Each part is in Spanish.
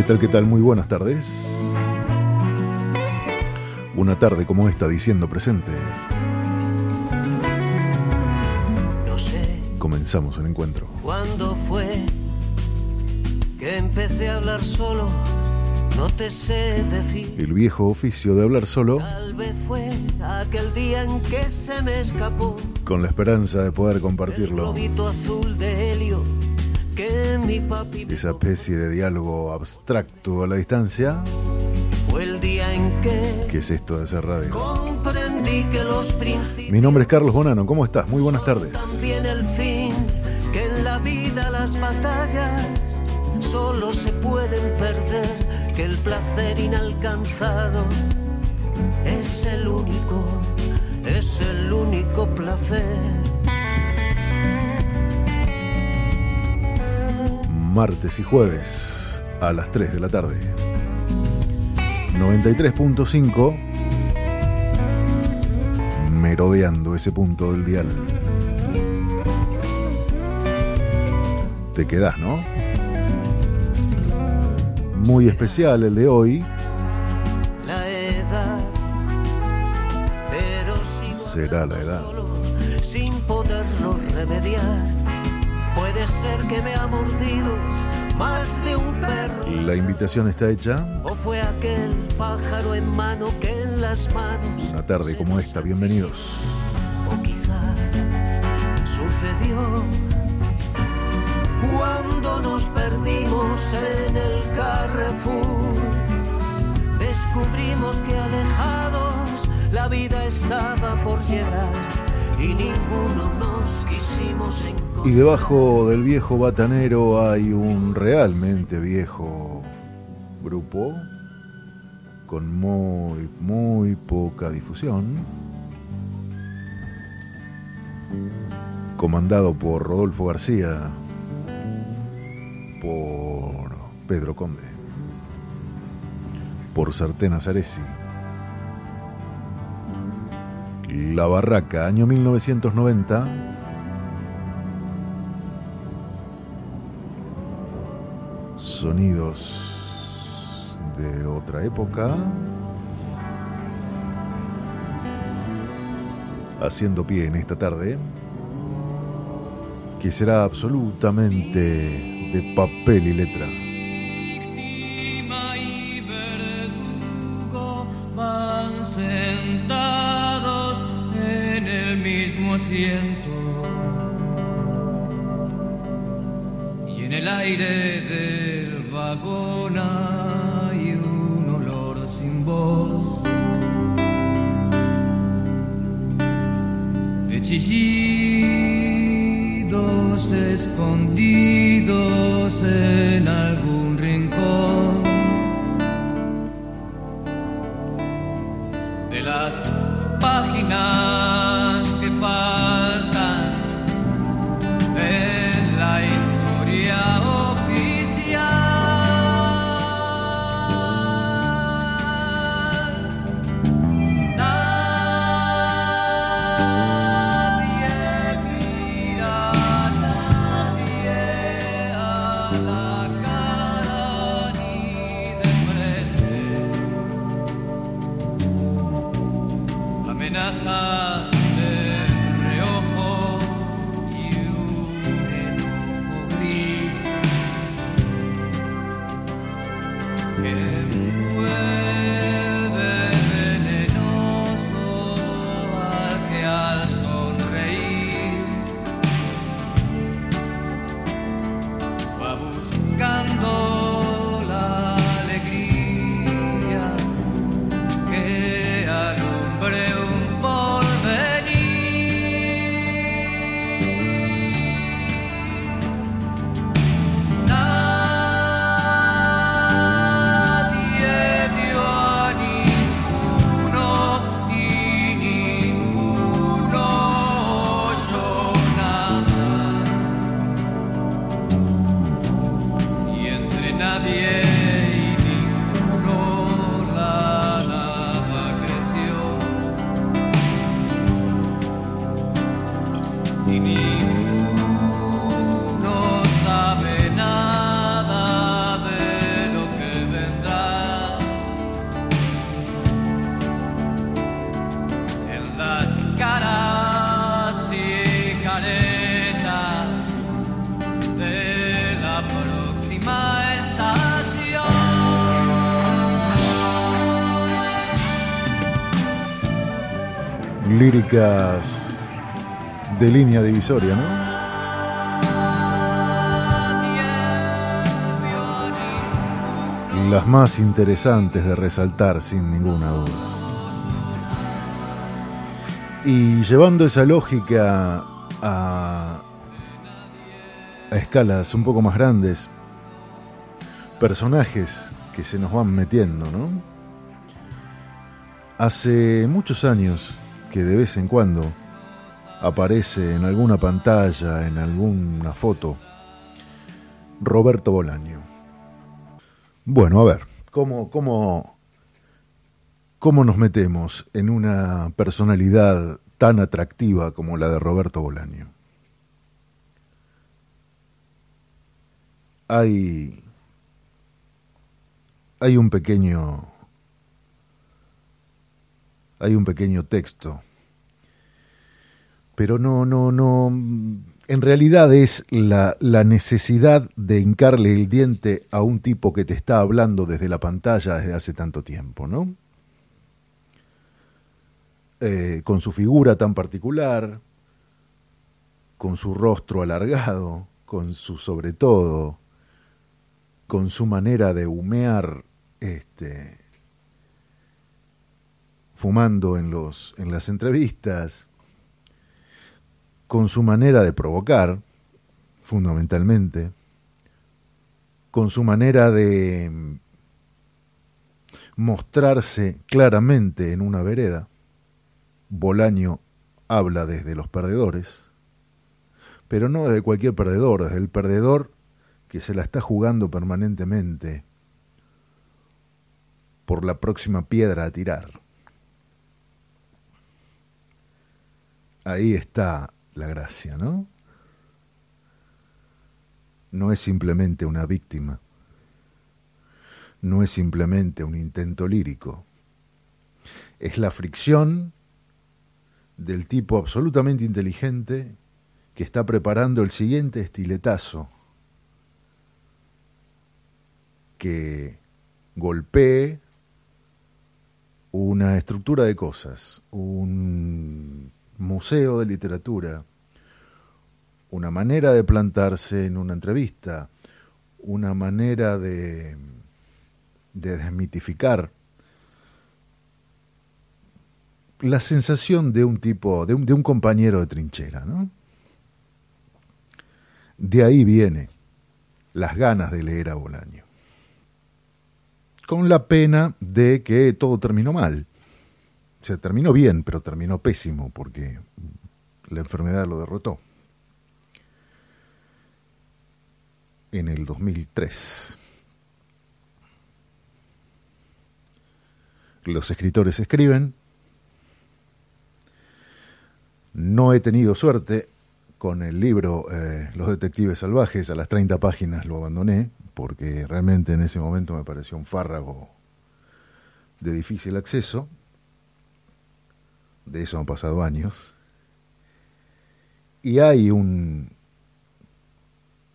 ¿Qué tal, qué tal? Muy buenas tardes. Una tarde como esta diciendo presente. No sé Comenzamos el encuentro. cuándo fue que empecé a hablar solo. No te sé decir. El viejo oficio de hablar solo Tal vez fue aquel día en que se me escapó con la esperanza de poder el compartirlo. globito azul de helio que mi papi Esa especie de diálogo abstracto a la distancia. Fue el día en que ¿Qué es esto de hacer radio? comprendí que los principios Mi nombre es Carlos Bonano. ¿Cómo estás? Muy buenas tardes. también el fin, que en la vida las batallas solo se pueden perder, que el placer inalcanzado es el único, es el único placer. Martes y jueves a las 3 de la tarde. 93.5 merodeando ese punto del dial. Te quedás, ¿no? Muy especial el de hoy. La edad, pero sigo Será la edad. sin poderlo remediar. Puede ser que me ha mordido más de un perro. La invitación está hecha. O fue aquel pájaro en mano que en las manos. Una tarde como esta, bienvenidos. O quizá sucedió cuando nos perdimos en el Carrefour. Descubrimos que alejados la vida estaba por llegar y ninguno nos quisimos encontrar. Y debajo del viejo batanero hay un realmente viejo grupo con muy, muy poca difusión, comandado por Rodolfo García, por Pedro Conde, por Sartén Zaresi. La Barraca, año 1990. Sonidos de otra época. Haciendo pie en esta tarde. Que será absolutamente de papel y letra. Sentados en el mismo asiento. Y en el aire línea divisoria, ¿no? Las más interesantes de resaltar sin ninguna duda. Y llevando esa lógica a escalas un poco más grandes, personajes que se nos van metiendo, ¿no? Hace muchos años que de vez en cuando aparece en alguna pantalla, en alguna foto, Roberto Bolaño. Bueno, a ver, ¿cómo, cómo, cómo nos metemos en una personalidad tan atractiva como la de Roberto Bolaño? Hay, hay un pequeño hay un pequeño texto. Pero no, no, no. En realidad es la, la, necesidad de hincarle el diente a un tipo que te está hablando desde la pantalla desde hace tanto tiempo, ¿no? Eh, con su figura tan particular, con su rostro alargado, con su sobre todo, con su manera de humear este, fumando en, los, en las entrevistas, con su manera de provocar, fundamentalmente, con su manera de mostrarse claramente en una vereda. Bolaño habla desde los perdedores, pero no desde cualquier perdedor, desde el perdedor que se la está jugando permanentemente por la próxima piedra a tirar. ahí está la gracia, ¿no? No es simplemente una víctima, no es simplemente un intento lírico, es la fricción del tipo absolutamente inteligente que está preparando el siguiente estiletazo que golpee una estructura de cosas, un museo de literatura, una manera de plantarse en una entrevista, una manera de, de desmitificar la sensación de un tipo, de un, de un compañero de trinchera, ¿no? De ahí viene las ganas de leer a Bolaño. Con la pena de que todo terminó mal se terminó bien, pero terminó pésimo porque la enfermedad lo derrotó. En el 2003. Los escritores escriben. No he tenido suerte con el libro eh, Los Detectives Salvajes. A las 30 páginas lo abandoné porque realmente en ese momento me pareció un fárrago de difícil acceso de eso han pasado años, y hay un,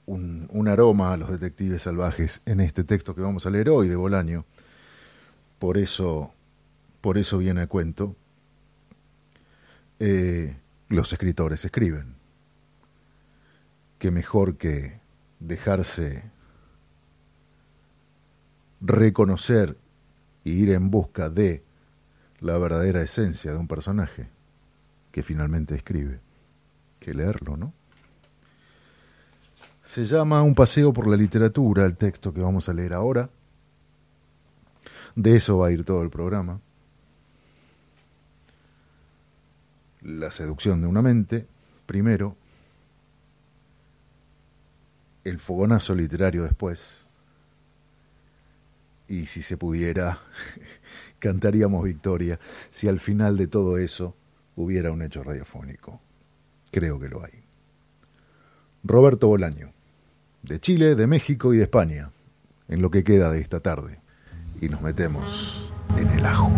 un, aroma a los detectives salvajes en este texto que vamos a leer hoy de Bolaño. Por eso, por eso viene a cuento. Eh, los escritores escriben. Que mejor que dejarse reconocer y ir en busca de la verdadera esencia de un personaje que finalmente escribe, que leerlo, ¿no? Se llama Un paseo por la literatura, el texto que vamos a leer ahora. De eso va a ir todo el programa. La seducción de una mente, primero. El fogonazo literario después. Y si se pudiera, cantaríamos victoria si al final de todo eso hubiera un hecho radiofónico. Creo que lo hay. Roberto Bolaño, de Chile, de México y de España, en lo que queda de esta tarde. Y nos metemos en el ajo.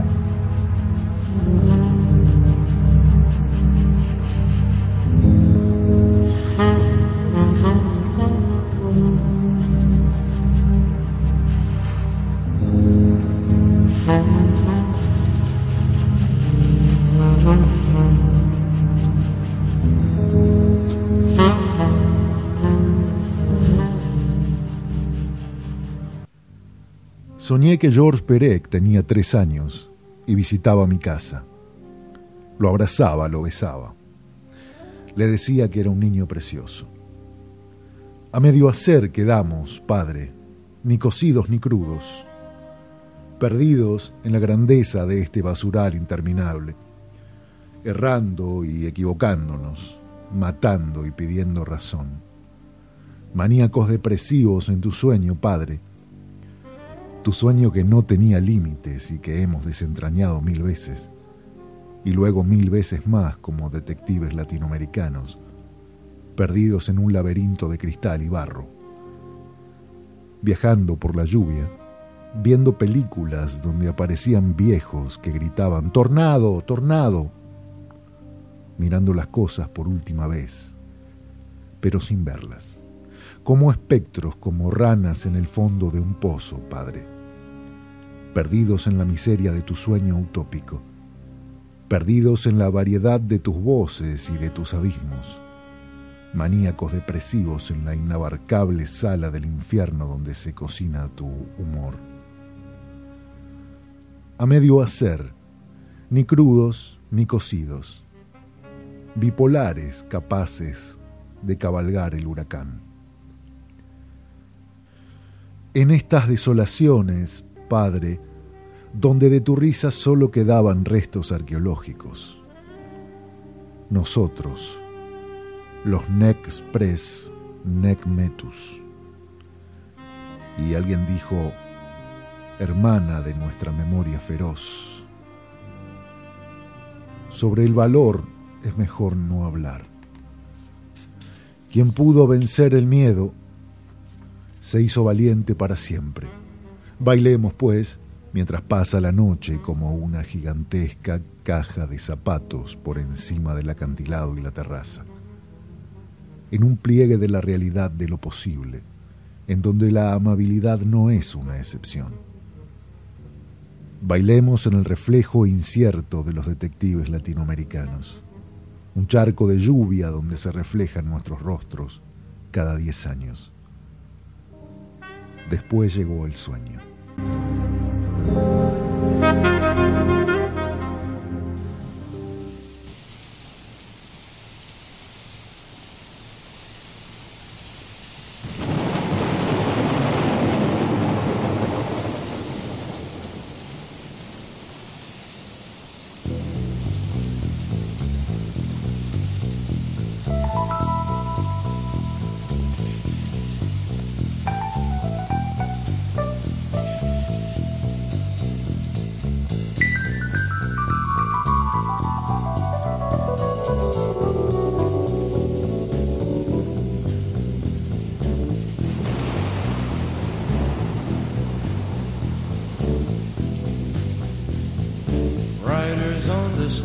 Soñé que George Perec tenía tres años y visitaba mi casa. Lo abrazaba, lo besaba. Le decía que era un niño precioso. A medio hacer quedamos, padre, ni cocidos ni crudos, perdidos en la grandeza de este basural interminable, errando y equivocándonos, matando y pidiendo razón. Maníacos depresivos en tu sueño, padre, tu sueño que no tenía límites y que hemos desentrañado mil veces, y luego mil veces más como detectives latinoamericanos, perdidos en un laberinto de cristal y barro, viajando por la lluvia, viendo películas donde aparecían viejos que gritaban Tornado, tornado, mirando las cosas por última vez, pero sin verlas, como espectros, como ranas en el fondo de un pozo, Padre perdidos en la miseria de tu sueño utópico, perdidos en la variedad de tus voces y de tus abismos, maníacos depresivos en la inabarcable sala del infierno donde se cocina tu humor. A medio hacer, ni crudos ni cocidos, bipolares capaces de cabalgar el huracán. En estas desolaciones, Padre, donde de tu risa solo quedaban restos arqueológicos. Nosotros, los Nexpress Necmetus. Y alguien dijo, hermana de nuestra memoria feroz. Sobre el valor es mejor no hablar. Quien pudo vencer el miedo, se hizo valiente para siempre. Bailemos, pues, mientras pasa la noche como una gigantesca caja de zapatos por encima del acantilado y la terraza. En un pliegue de la realidad de lo posible, en donde la amabilidad no es una excepción. Bailemos en el reflejo incierto de los detectives latinoamericanos, un charco de lluvia donde se reflejan nuestros rostros cada diez años. Después llegó el sueño thank you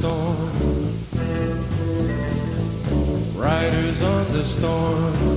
storm. Riders on the storm.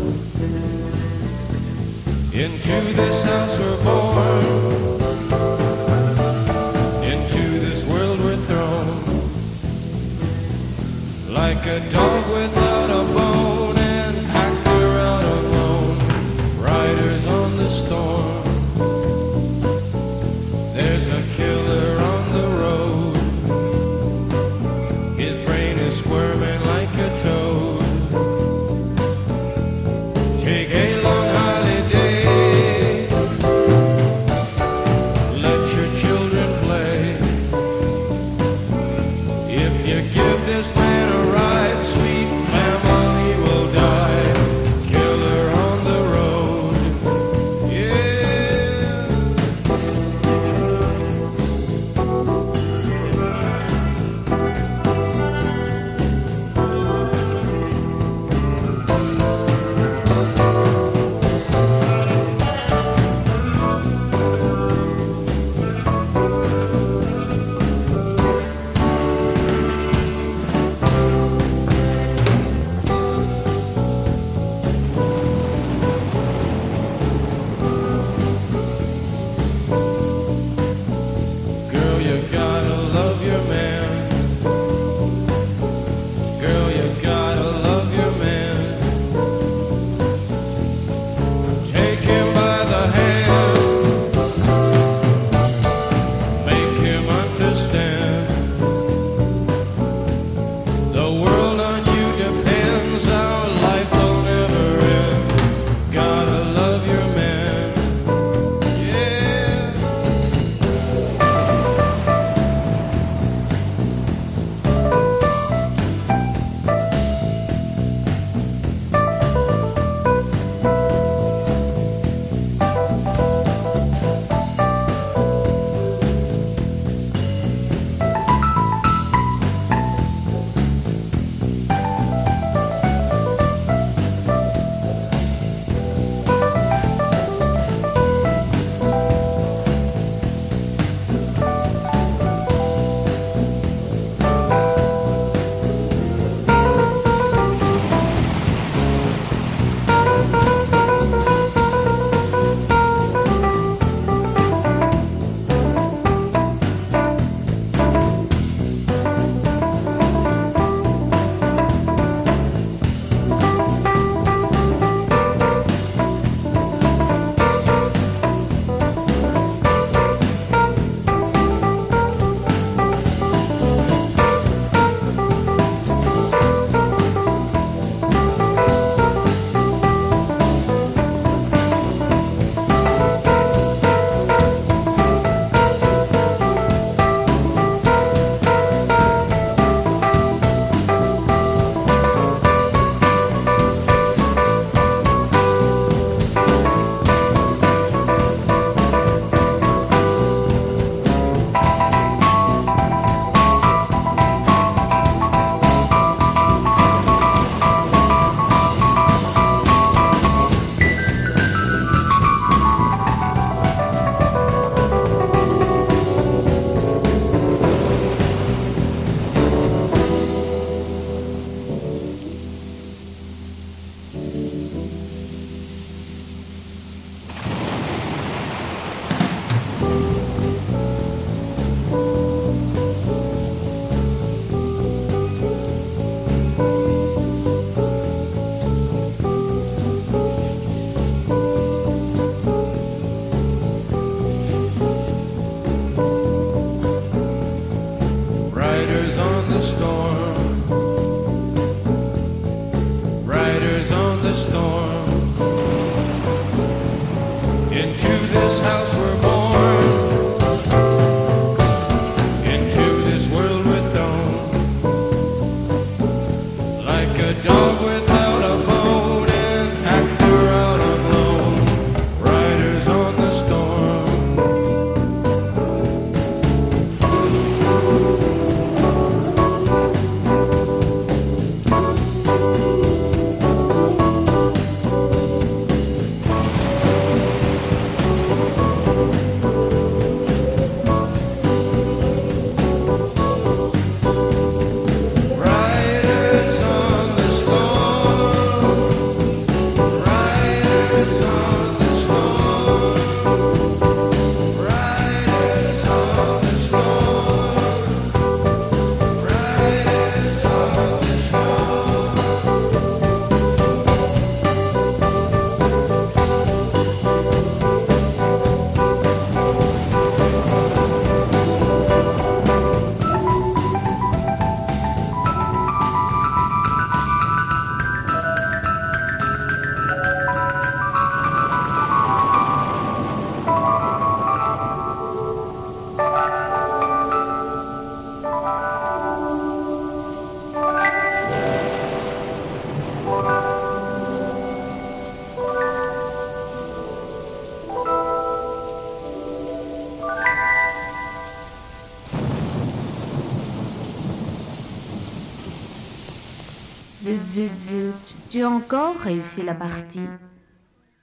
Réussi la partie.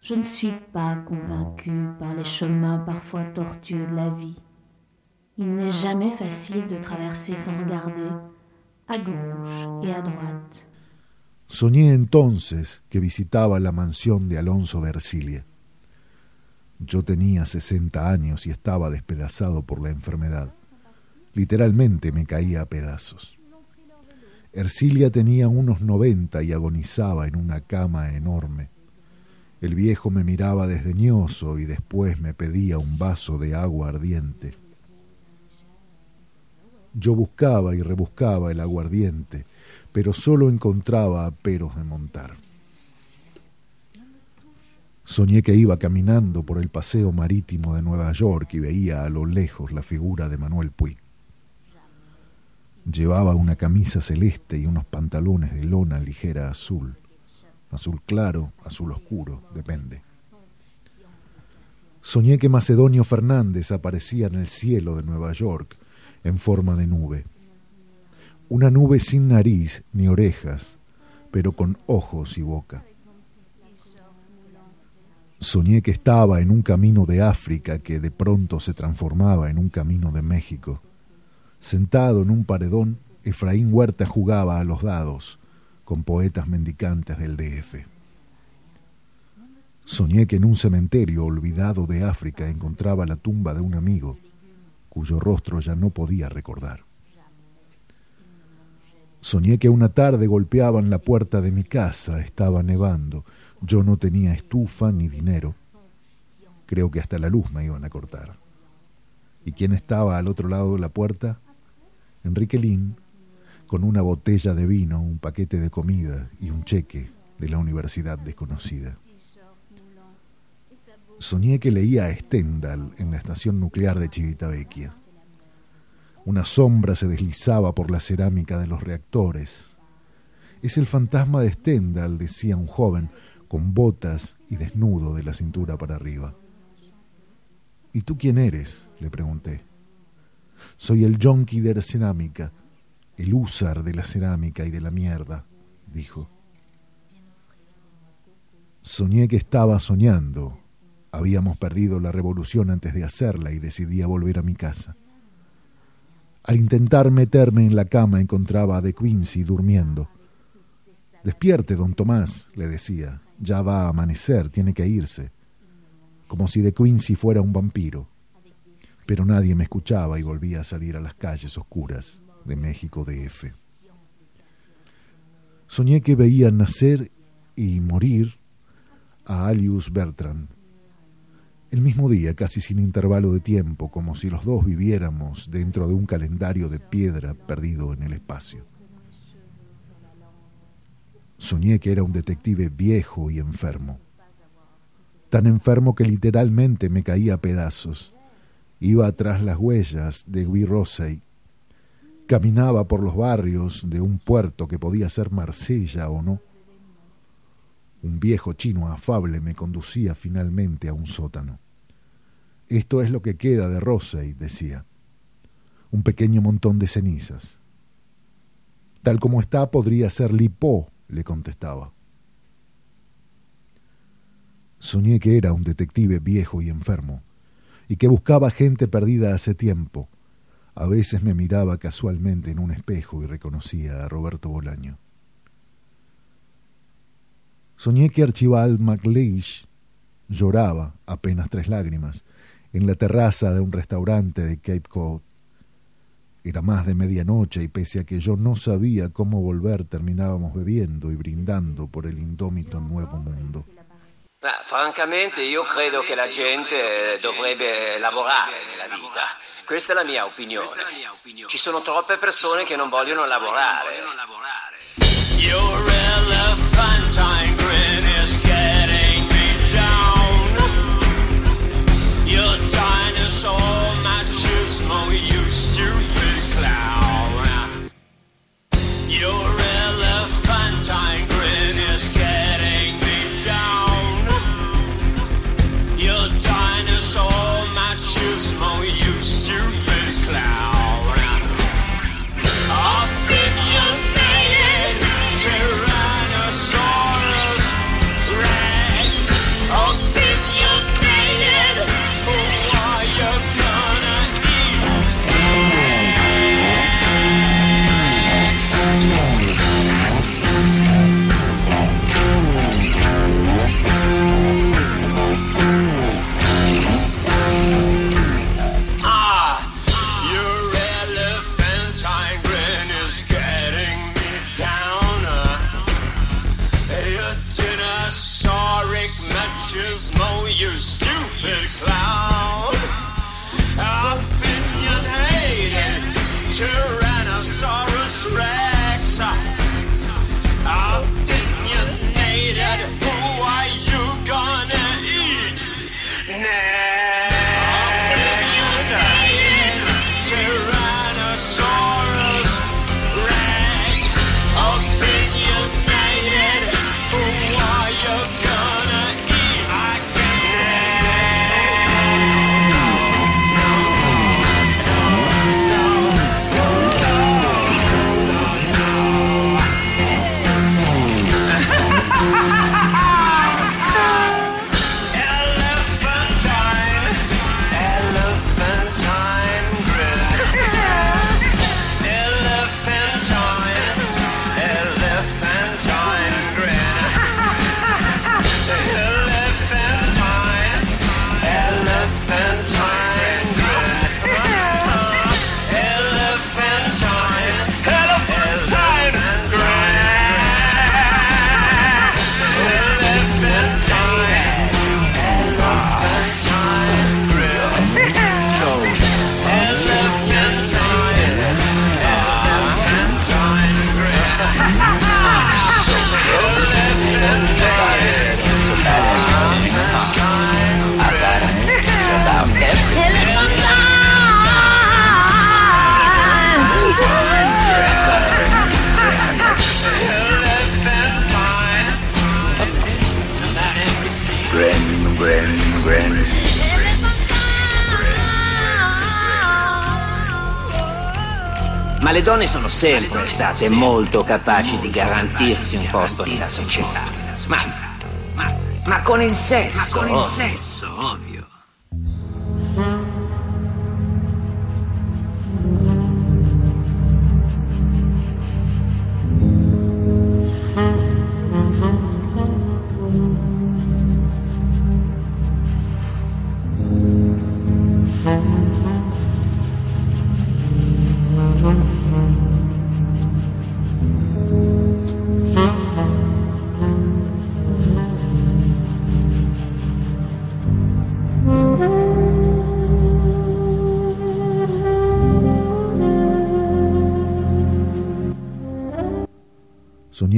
Je ne suis pas convaincu par les chemins parfois tortueux de la vie. Il n'est jamais facile de traverser sans regarder à gauche et à droite. Soñé entonces que visitaba la mansión de Alonso de Ercilia. Yo tenía 60 años y estaba despedazado por la enfermedad. Literalmente me caía a pedazos. Ercilia tenía unos noventa y agonizaba en una cama enorme. El viejo me miraba desdeñoso y después me pedía un vaso de agua ardiente. Yo buscaba y rebuscaba el aguardiente, pero solo encontraba peros de montar. Soñé que iba caminando por el paseo marítimo de Nueva York y veía a lo lejos la figura de Manuel Puig. Llevaba una camisa celeste y unos pantalones de lona ligera azul. Azul claro, azul oscuro, depende. Soñé que Macedonio Fernández aparecía en el cielo de Nueva York en forma de nube. Una nube sin nariz ni orejas, pero con ojos y boca. Soñé que estaba en un camino de África que de pronto se transformaba en un camino de México Sentado en un paredón, Efraín Huerta jugaba a los dados con poetas mendicantes del DF. Soñé que en un cementerio olvidado de África encontraba la tumba de un amigo cuyo rostro ya no podía recordar. Soñé que una tarde golpeaban la puerta de mi casa, estaba nevando, yo no tenía estufa ni dinero. Creo que hasta la luz me iban a cortar. ¿Y quién estaba al otro lado de la puerta? Enrique Lin con una botella de vino, un paquete de comida y un cheque de la universidad desconocida. Soñé que leía a Stendhal en la estación nuclear de Civitavecchia. Una sombra se deslizaba por la cerámica de los reactores. Es el fantasma de Stendhal, decía un joven, con botas y desnudo de la cintura para arriba. ¿Y tú quién eres? le pregunté. Soy el yonki de la cerámica, el húsar de la cerámica y de la mierda, dijo. Soñé que estaba soñando. Habíamos perdido la revolución antes de hacerla y decidí volver a mi casa. Al intentar meterme en la cama encontraba a De Quincy durmiendo. Despierte, don Tomás, le decía. Ya va a amanecer, tiene que irse. Como si De Quincy fuera un vampiro pero nadie me escuchaba y volvía a salir a las calles oscuras de México DF. Soñé que veía nacer y morir a Alius Bertrand. El mismo día, casi sin intervalo de tiempo, como si los dos viviéramos dentro de un calendario de piedra perdido en el espacio. Soñé que era un detective viejo y enfermo. Tan enfermo que literalmente me caía a pedazos. Iba tras las huellas de Guy Rosey. Caminaba por los barrios de un puerto que podía ser Marsella o no. Un viejo chino afable me conducía finalmente a un sótano. Esto es lo que queda de Rosey, decía. Un pequeño montón de cenizas. Tal como está, podría ser Lipó, le contestaba. Soñé que era un detective viejo y enfermo, y que buscaba gente perdida hace tiempo. A veces me miraba casualmente en un espejo y reconocía a Roberto Bolaño. Soñé que Archibald MacLeish lloraba, apenas tres lágrimas, en la terraza de un restaurante de Cape Cod. Era más de medianoche y pese a que yo no sabía cómo volver, terminábamos bebiendo y brindando por el indómito nuevo mundo. Ma, francamente io credo che la gente dovrebbe lavorare nella vita. Questa è la mia opinione. Ci sono troppe persone che non vogliono lavorare. Your elephantine Ma le donne sono sempre state molto capaci di garantirsi un posto nella società. Ma, ma, ma con il sesso. Con il ovvio. sesso,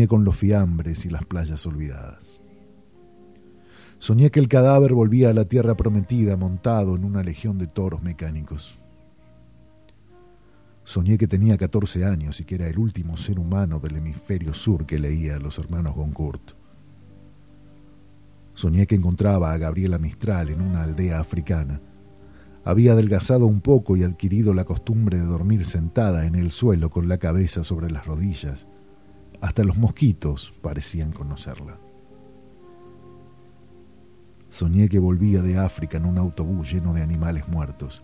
Con los fiambres y las playas olvidadas. Soñé que el cadáver volvía a la tierra prometida montado en una legión de toros mecánicos. Soñé que tenía 14 años y que era el último ser humano del hemisferio sur que leía a los hermanos Goncourt. Soñé que encontraba a Gabriela Mistral en una aldea africana. Había adelgazado un poco y adquirido la costumbre de dormir sentada en el suelo con la cabeza sobre las rodillas. Hasta los mosquitos parecían conocerla. Soñé que volvía de África en un autobús lleno de animales muertos.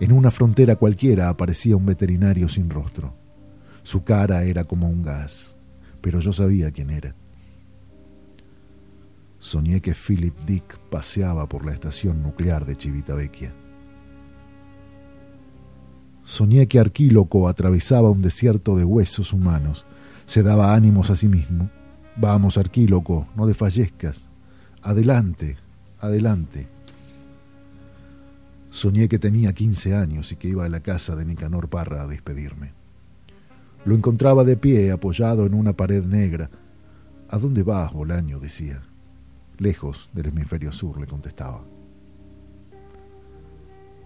En una frontera cualquiera aparecía un veterinario sin rostro. Su cara era como un gas, pero yo sabía quién era. Soñé que Philip Dick paseaba por la estación nuclear de Civitavecchia. Soñé que Arquíloco atravesaba un desierto de huesos humanos. Se daba ánimos a sí mismo. Vamos, Arquíloco, no desfallezcas. Adelante, adelante. Soñé que tenía 15 años y que iba a la casa de Nicanor Parra a despedirme. Lo encontraba de pie, apoyado en una pared negra. ¿A dónde vas, Bolaño? decía. Lejos del hemisferio sur, le contestaba.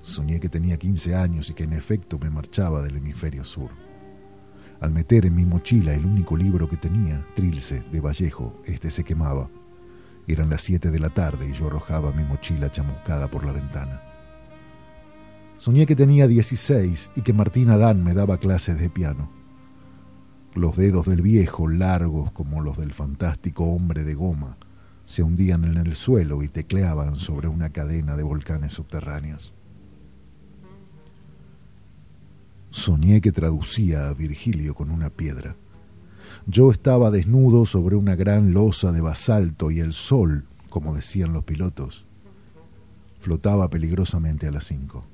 Soñé que tenía 15 años y que en efecto me marchaba del hemisferio sur. Al meter en mi mochila el único libro que tenía, Trilce, de Vallejo, este se quemaba. Eran las 7 de la tarde y yo arrojaba mi mochila chamuscada por la ventana. Soñé que tenía 16 y que Martín Adán me daba clases de piano. Los dedos del viejo, largos como los del fantástico hombre de goma, se hundían en el suelo y tecleaban sobre una cadena de volcanes subterráneos. Soñé que traducía a Virgilio con una piedra. Yo estaba desnudo sobre una gran losa de basalto y el sol, como decían los pilotos, flotaba peligrosamente a las cinco.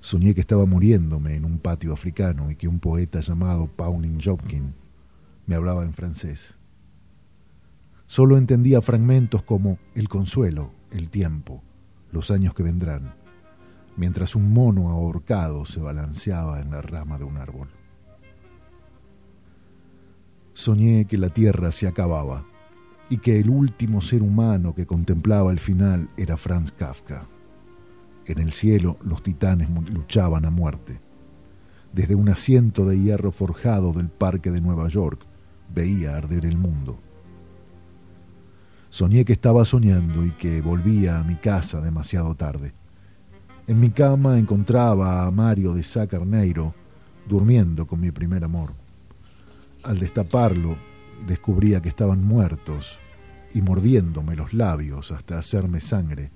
Soñé que estaba muriéndome en un patio africano y que un poeta llamado Pauline Jobkin me hablaba en francés. Solo entendía fragmentos como el consuelo, el tiempo, los años que vendrán, mientras un mono ahorcado se balanceaba en la rama de un árbol. Soñé que la tierra se acababa y que el último ser humano que contemplaba el final era Franz Kafka. En el cielo los titanes luchaban a muerte. Desde un asiento de hierro forjado del parque de Nueva York veía arder el mundo. Soñé que estaba soñando y que volvía a mi casa demasiado tarde. En mi cama encontraba a Mario de Sacarneiro durmiendo con mi primer amor. Al destaparlo, descubría que estaban muertos y mordiéndome los labios hasta hacerme sangre,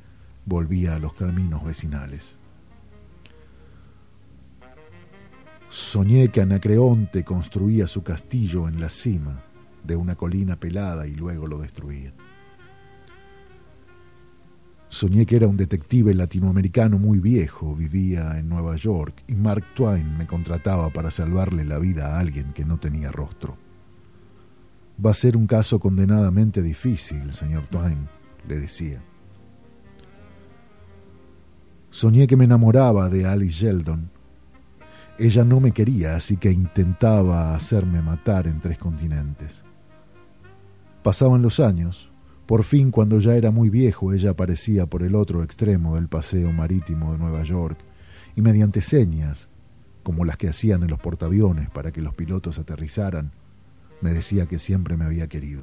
volvía a los caminos vecinales. Soñé que Anacreonte construía su castillo en la cima de una colina pelada y luego lo destruía. Soñé que era un detective latinoamericano muy viejo, vivía en Nueva York y Mark Twain me contrataba para salvarle la vida a alguien que no tenía rostro. Va a ser un caso condenadamente difícil, señor Twain, le decía. Soñé que me enamoraba de Alice Sheldon. Ella no me quería, así que intentaba hacerme matar en tres continentes. Pasaban los años. Por fin, cuando ya era muy viejo, ella aparecía por el otro extremo del paseo marítimo de Nueva York y mediante señas, como las que hacían en los portaaviones para que los pilotos aterrizaran, me decía que siempre me había querido.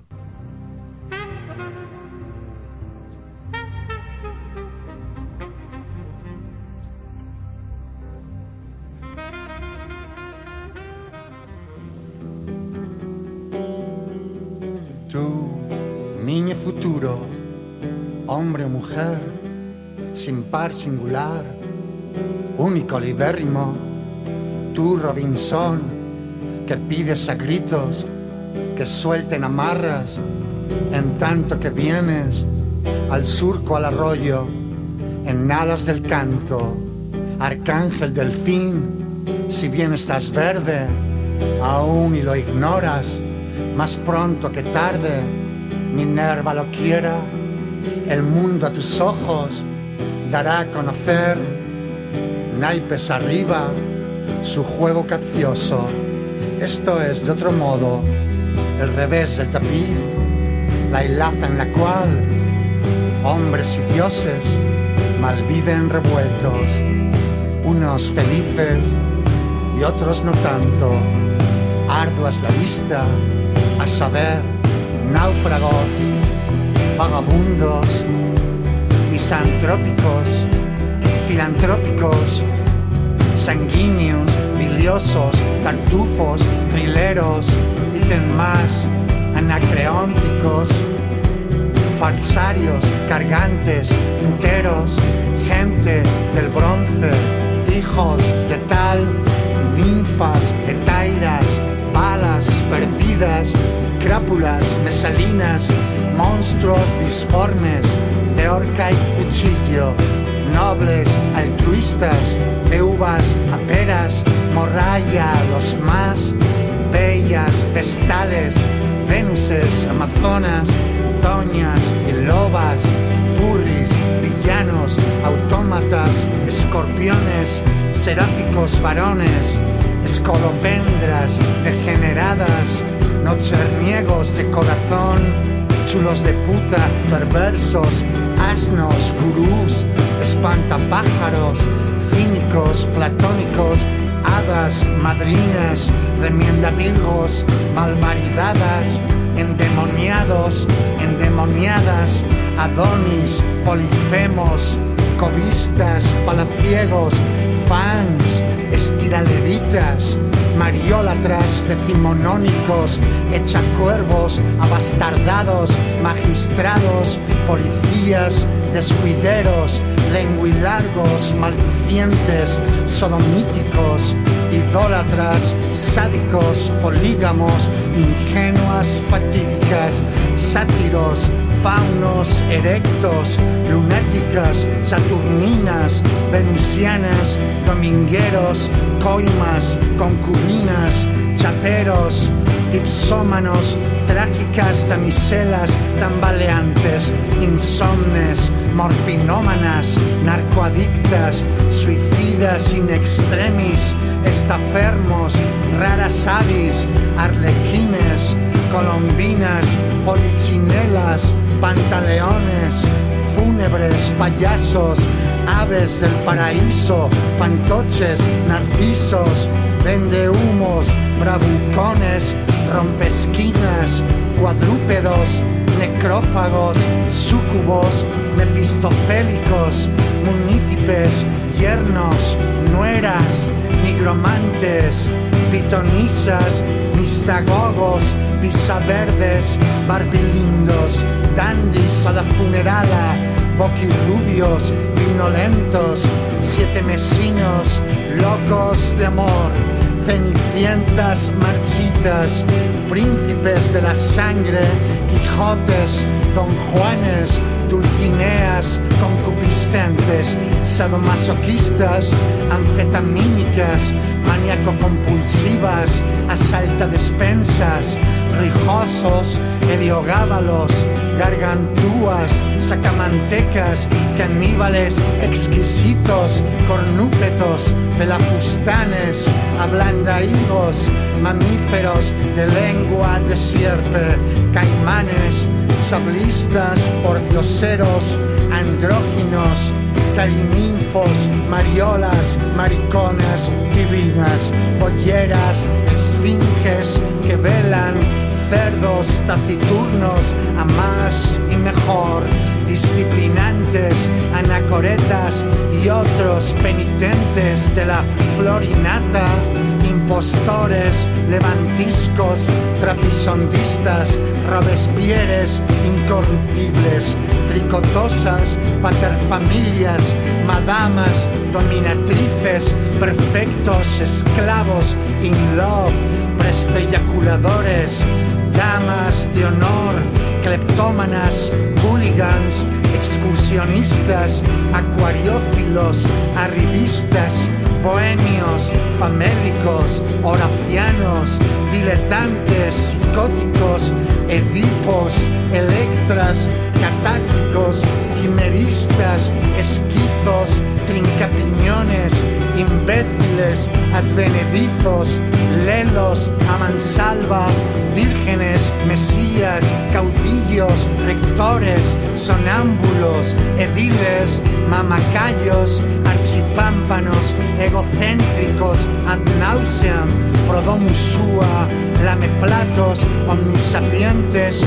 Mujer, sin par singular, único libérrimo, tú Robinson, que pides a gritos que suelten amarras, en tanto que vienes al surco al arroyo, en alas del canto, arcángel del fin, si bien estás verde, aún y lo ignoras, más pronto que tarde, Minerva lo quiera, el mundo a tus ojos dará a conocer, naipes arriba, su juego capcioso, Esto es de otro modo el revés del tapiz, la hilaza en la cual hombres y dioses malviven revueltos, unos felices y otros no tanto, arduas la vista, a saber, náufragos, vagabundos, misantrópicos, filantrópicos, sanguíneos, biliosos, tartufos, trileros, ítem más, anacreónticos, falsarios, cargantes, enteros, gente del bronce, hijos de tal, ninfas, etairas, balas perdidas, crápulas, mesalinas, monstruos disformes, de y cuchillo, nobles, altruistas, de uvas a peras, morralla, los más bellas, vestales, venuses, amazonas, doñas y lobas, furries, villanos, autómatas, escorpiones, seráficos varones, escolopendras degeneradas, nocherniegos de corazón, chulos de puta, perversos, asnos, gurús, espantapájaros, cínicos, platónicos, hadas, madrinas, remiendavirgos, malmaridadas, endemoniados, endemoniadas, adonis, polifemos, cobistas, palaciegos, fans, estiraleritas, mariólatras, decimonónicos, echacuervos, abastardados, magistrados, policías, descuideros, lenguilargos, maldicientes, sodomíticos, idólatras, sádicos, polígamos, ingenuas, fatídicas, sátiros, faunos, erectos, lunáticas, saturninas, venusianas, domingueros, coimas, concubinas, chaperos, ipsómanos, trágicas damiselas tambaleantes, insomnes, morfinómanas, narcoadictas, suicidas in extremis, estafermos, raras avis, arlequines, colombinas, polichinelas, pantaleones, fúnebres, payasos, aves del paraíso, fantoches, narcisos, vendehumos, bravucones, rompesquinas, cuadrúpedos, necrófagos, súcubos, mefistofélicos, munícipes, yernos, nueras, nigromantes, pitonisas, mistagogos, pisaverdes, barbilindos, dandis a la funerala, boquirrubios, vinolentos, siete mesinos, locos de amor, cenicientas marchitas, príncipes de la sangre, Quijotes, Don Juanes, Dulcineas, concupiscentes, sadomasoquistas, anfetamínicas, maníaco-compulsivas, asalta despensas, rijosos, heliogábalos, gargantúas, sacamantecas, caníbales exquisitos, cornúpetos, pelafustanes, ablandaigos, mamíferos de lengua de sierpe, caimanes, sablistas, pordioseros, andróginos, carininfos, mariolas, mariconas, divinas, polleras, esfinges que velan, cerdos taciturnos a más y mejor, disciplinantes, anacoretas y otros penitentes de la florinata, impostores, levantiscos, trapisondistas, robespieres, incorruptibles, tricotosas, paterfamilias, madamas, dominatrices, perfectos, esclavos, in love, prestoeyaculadores, damas de honor, cleptómanas, hooligans, excursionistas, acuariófilos, arribistas, bohemios, famélicos, horacianos, diletantes, psicóticos, edipos, electras, catárticos, quimeristas, esquizos, trincapiñones, imbéciles, advenedizos, lelos a mansalva, vírgenes, mesías, caudillos, rectores, sonámbulos, ediles, mamacayos, archipámpanos, egocéntricos, ad nauseam, prodomusúa, lameplatos, omnisapientes,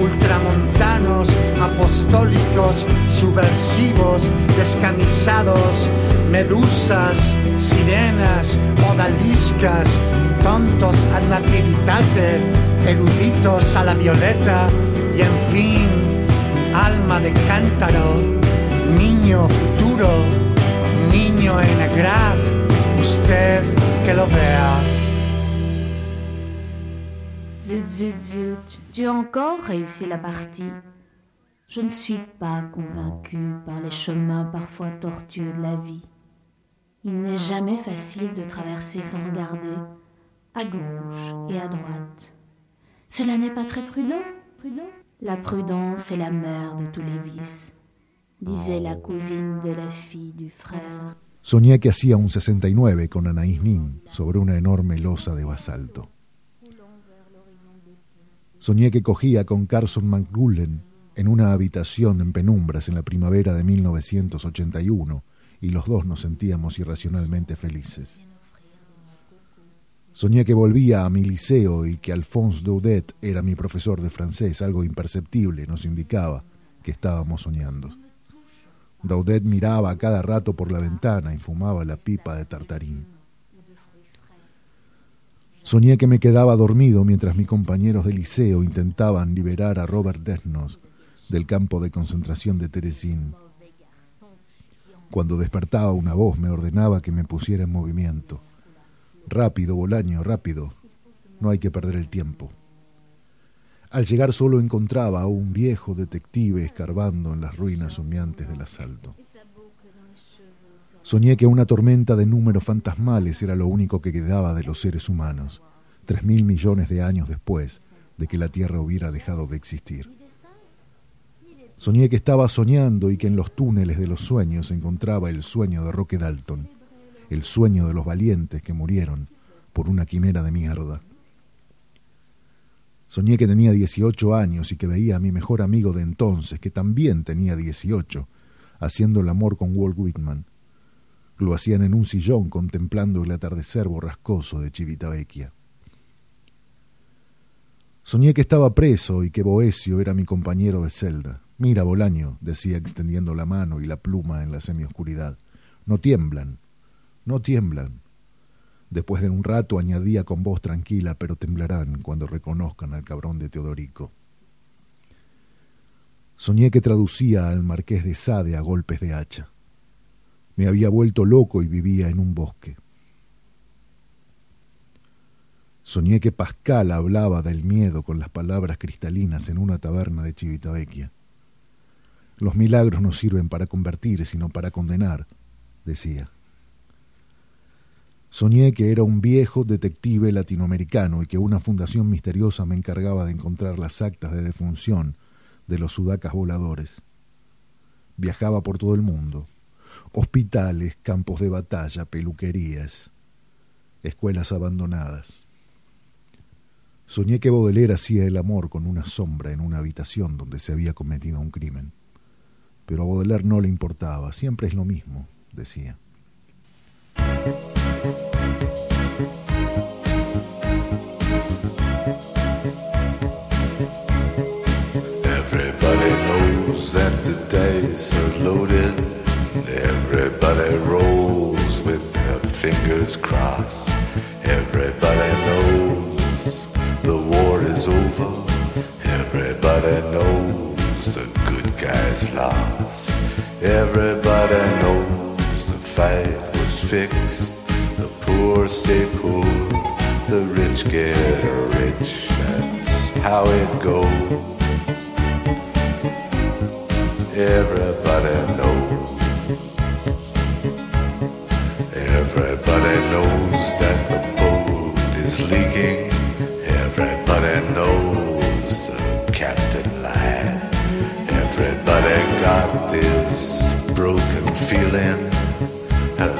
ultramontanos, apostólicos, subversivos, descamisados, medusas, sirenas, odaliscas, tontos ad nativitate, eruditos a la violeta y en fin, alma de cántaro, niño futuro, niño en agraz, usted que lo vea. Zut, zut, tu as encore réussi la partie. Je ne suis pas convaincue par les chemins parfois tortueux de la vie. Il n'est jamais facile de traverser sans regarder à gauche et à droite. Cela n'est pas très prudent. La prudence est la mère de tous les vices, disait la cousine de la fille du frère. Soñé que un 69 con Anaïs Nin sobre una enorme losa de basalto. Soñé que cogía con Carson McGullen en una habitación en penumbras en la primavera de 1981 y los dos nos sentíamos irracionalmente felices. Soñé que volvía a mi liceo y que Alphonse Daudet era mi profesor de francés, algo imperceptible nos indicaba que estábamos soñando. Daudet miraba a cada rato por la ventana y fumaba la pipa de tartarín. Soñé que me quedaba dormido mientras mis compañeros de liceo intentaban liberar a Robert Desnos del campo de concentración de Teresín. Cuando despertaba una voz me ordenaba que me pusiera en movimiento. Rápido, Bolaño, rápido. No hay que perder el tiempo. Al llegar solo encontraba a un viejo detective escarbando en las ruinas humeantes del asalto. Soñé que una tormenta de números fantasmales era lo único que quedaba de los seres humanos, tres mil millones de años después de que la Tierra hubiera dejado de existir. Soñé que estaba soñando y que en los túneles de los sueños encontraba el sueño de Roque Dalton, el sueño de los valientes que murieron por una quimera de mierda. Soñé que tenía 18 años y que veía a mi mejor amigo de entonces, que también tenía 18, haciendo el amor con Walt Whitman. Lo hacían en un sillón contemplando el atardecer borrascoso de Civitavecchia. Soñé que estaba preso y que Boesio era mi compañero de celda. Mira, Bolaño, decía extendiendo la mano y la pluma en la semioscuridad. No tiemblan, no tiemblan. Después de un rato añadía con voz tranquila, pero temblarán cuando reconozcan al cabrón de Teodorico. Soñé que traducía al marqués de Sade a golpes de hacha. Me había vuelto loco y vivía en un bosque. Soñé que Pascal hablaba del miedo con las palabras cristalinas en una taberna de Civitavecchia. Los milagros no sirven para convertir, sino para condenar, decía. Soñé que era un viejo detective latinoamericano y que una fundación misteriosa me encargaba de encontrar las actas de defunción de los sudacas voladores. Viajaba por todo el mundo. Hospitales, campos de batalla, peluquerías, escuelas abandonadas. Soñé que Baudelaire hacía el amor con una sombra en una habitación donde se había cometido un crimen. Pero a Baudelaire no le importaba, siempre es lo mismo, decía. Everybody knows that the are loaded. Everybody rolls with their fingers crossed. Everybody knows the war is over. Everybody knows the good guys lost. Everybody knows the fight was fixed. The poor stay poor. The rich get rich. That's how it goes. Everybody knows. Everybody knows that the boat is leaking. Everybody knows the captain lied. Everybody got this broken feeling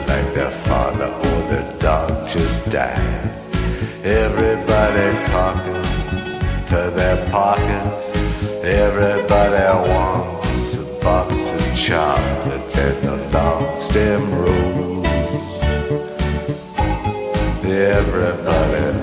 like their father or their dog just died. Everybody talking to their pockets. Everybody wants a box of chocolates and a long stem rose. Everybody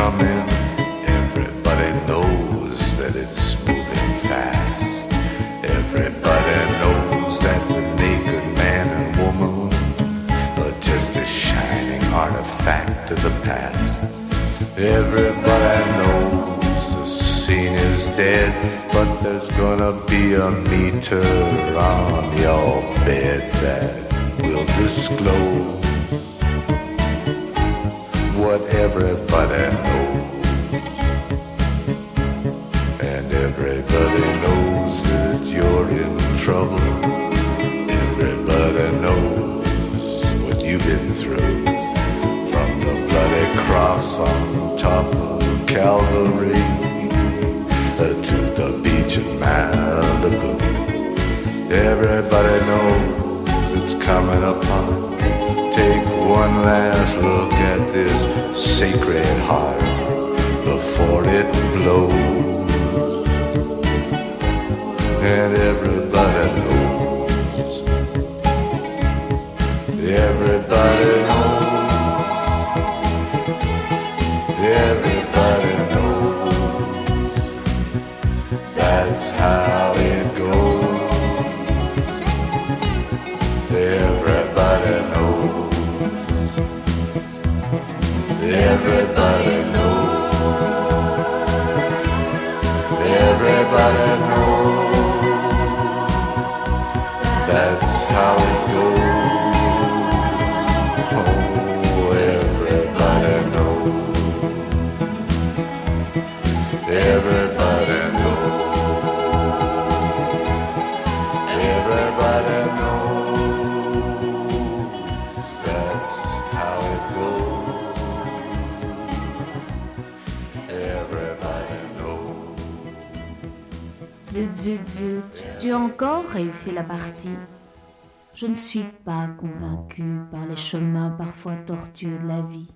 Everybody knows that it's moving fast. Everybody knows that the naked man and woman are just a shining artifact of the past. Everybody knows the scene is dead, but there's gonna be a meter on your bed that will disclose what everybody knows. On top of Calvary uh, to the beach of Malibu. Everybody knows it's coming upon. Take one last look at this sacred heart before it blows. And. Everybody knows. Everybody how it goes. Everybody knows. Everybody knows. Everybody knows. That's how it Zut, tu as encore réussi la partie. Je ne suis pas convaincue par les chemins parfois tortueux de la vie.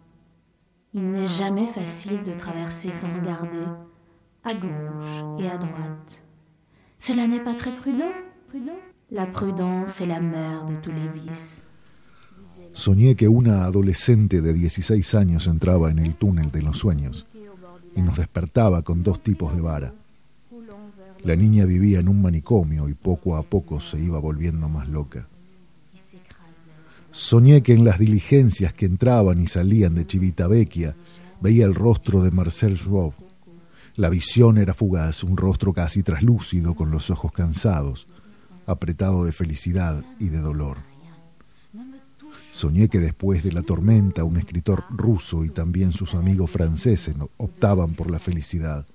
Il n'est jamais facile de traverser sans regarder, à gauche et à droite. Cela n'est pas très prudent, prudent. La prudence est la mère de tous les vices. Soñé que una adolescente de 16 años entraba en el túnel de los sueños y nos despertaba con dos tipos de vara. La niña vivía en un manicomio y poco a poco se iba volviendo más loca. Soñé que en las diligencias que entraban y salían de Civitavecchia veía el rostro de Marcel Schwab. La visión era fugaz, un rostro casi traslúcido con los ojos cansados, apretado de felicidad y de dolor. Soñé que después de la tormenta un escritor ruso y también sus amigos franceses optaban por la felicidad,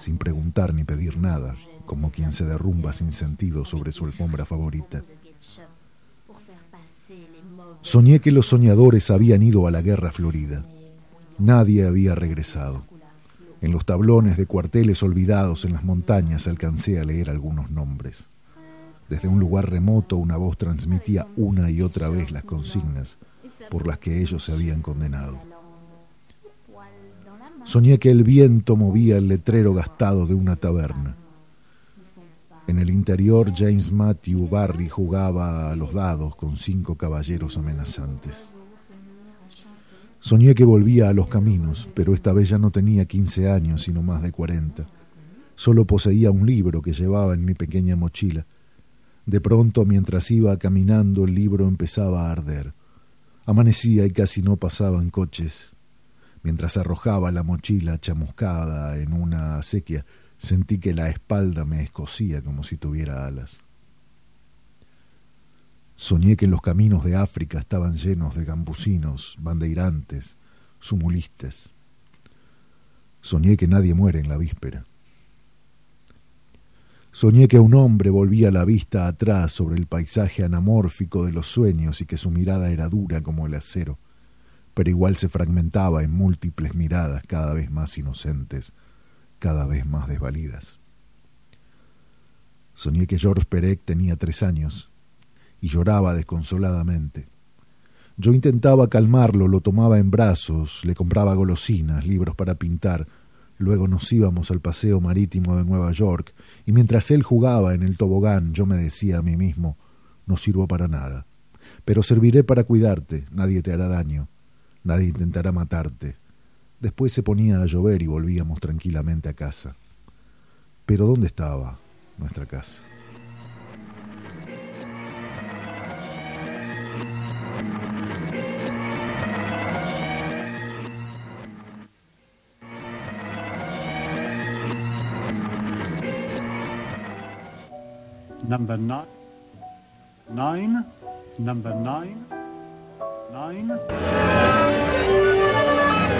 sin preguntar ni pedir nada, como quien se derrumba sin sentido sobre su alfombra favorita. Soñé que los soñadores habían ido a la guerra florida. Nadie había regresado. En los tablones de cuarteles olvidados en las montañas alcancé a leer algunos nombres. Desde un lugar remoto una voz transmitía una y otra vez las consignas por las que ellos se habían condenado. Soñé que el viento movía el letrero gastado de una taberna. En el interior James Matthew Barry jugaba a los dados con cinco caballeros amenazantes. Soñé que volvía a los caminos, pero esta vez ya no tenía 15 años, sino más de 40. Solo poseía un libro que llevaba en mi pequeña mochila de pronto, mientras iba caminando, el libro empezaba a arder. Amanecía y casi no pasaban coches. Mientras arrojaba la mochila chamuscada en una acequia, sentí que la espalda me escocía como si tuviera alas. Soñé que los caminos de África estaban llenos de gambusinos, bandeirantes, sumulistes. Soñé que nadie muere en la víspera. Soñé que un hombre volvía la vista atrás sobre el paisaje anamórfico de los sueños y que su mirada era dura como el acero, pero igual se fragmentaba en múltiples miradas cada vez más inocentes, cada vez más desvalidas. Soñé que George Perec tenía tres años y lloraba desconsoladamente. Yo intentaba calmarlo, lo tomaba en brazos, le compraba golosinas, libros para pintar, Luego nos íbamos al paseo marítimo de Nueva York, y mientras él jugaba en el tobogán, yo me decía a mí mismo, no sirvo para nada, pero serviré para cuidarte, nadie te hará daño, nadie intentará matarte. Después se ponía a llover y volvíamos tranquilamente a casa. Pero ¿dónde estaba nuestra casa? number nine, nine, number nine, nine.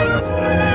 Thank you.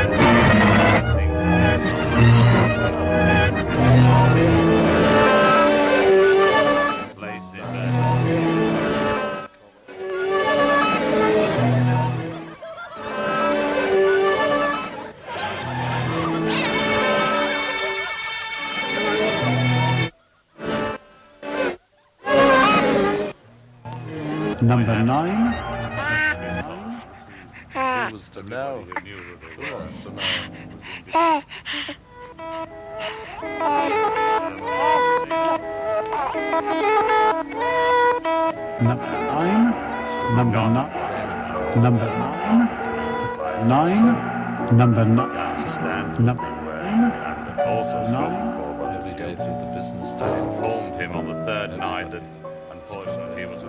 Number nine. Nine. Number nine. Number nine. also spoke Nine. for Every day through the business day. informed him on the third night that unfortunately he was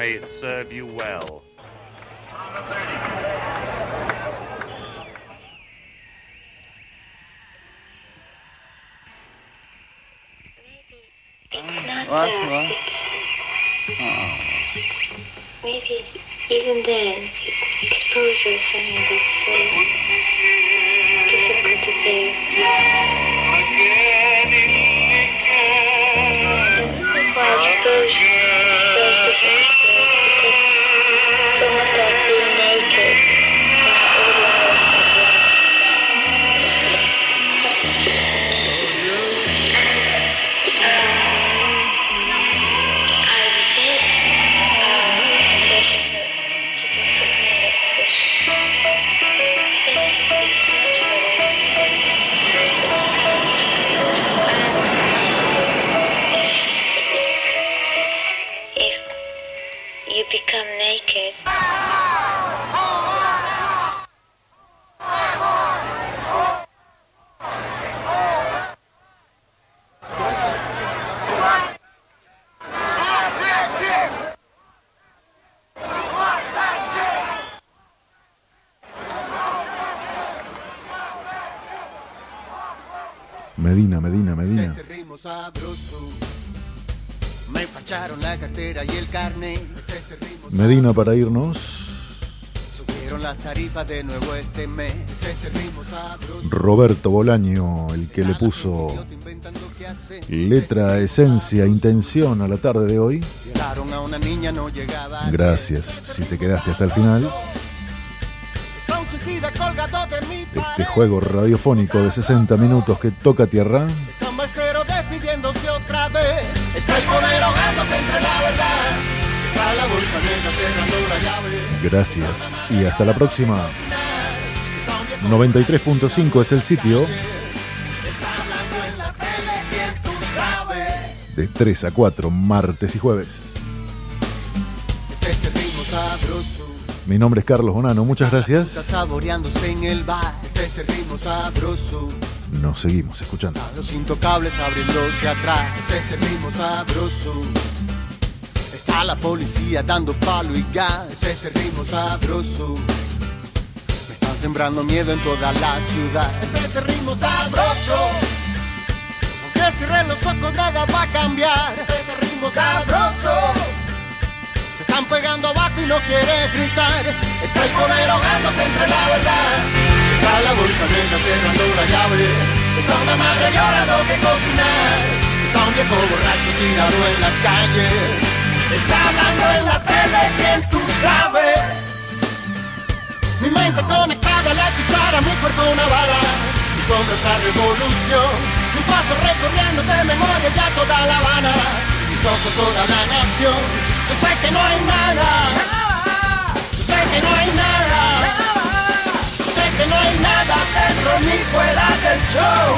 May it serve you well. What? What? Maybe even then, exposure is something that's so difficult to bear. Simplified exposure. para irnos. De nuevo este mes, este ritmo Roberto Bolaño, el que le puso letra, esencia, intención a la tarde de hoy. Gracias si te quedaste hasta el final. Este juego radiofónico de 60 minutos que toca tierra. Gracias y hasta la próxima. 93.5 es el sitio. De 3 a 4, martes y jueves. Mi nombre es Carlos Bonano, muchas gracias. Nos seguimos escuchando. Los intocables abriéndose atrás. Este sabroso. Está la policía dando palo y gas. Este ritmo sabroso. Me están sembrando miedo en toda la ciudad. Este ritmo sabroso. Aunque cierren los ojos, nada va a cambiar. Este ritmo sabroso. Se están pegando abajo y no quiere gritar. Está el poder ahogándose entre la verdad. Está la bolsa negra cerrando la llave. Está una madre llorando que cocinar. Está un viejo borracho tirado en la calle. Está hablando en la tele, quien tú sabes. Mi mente conectada a la cuchara, mi cuerpo una bala. Mi sombra es la revolución. Mi paso recorriendo de memoria ya toda La Habana. Mis ojos toda la nación. Yo sé que no hay nada. Yo sé que no hay nada. Yo sé que no hay nada dentro ni fuera del show.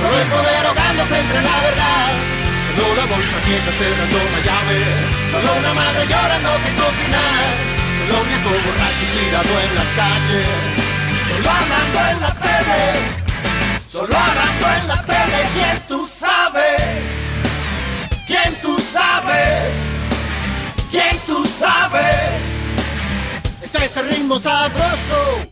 Solo el poder ahogándose entre la verdad. Solo la bolsa quieta cerrando la llave. Solo una madre llorando que cocinar. Solo un viejo borracho tirado en la calle. Solo hablando en la tele. Solo hablando en la tele. ¿Quién tú sabes? ¿Quién tú sabes? ¿Quién tú sabes? Este es el ritmo sabroso.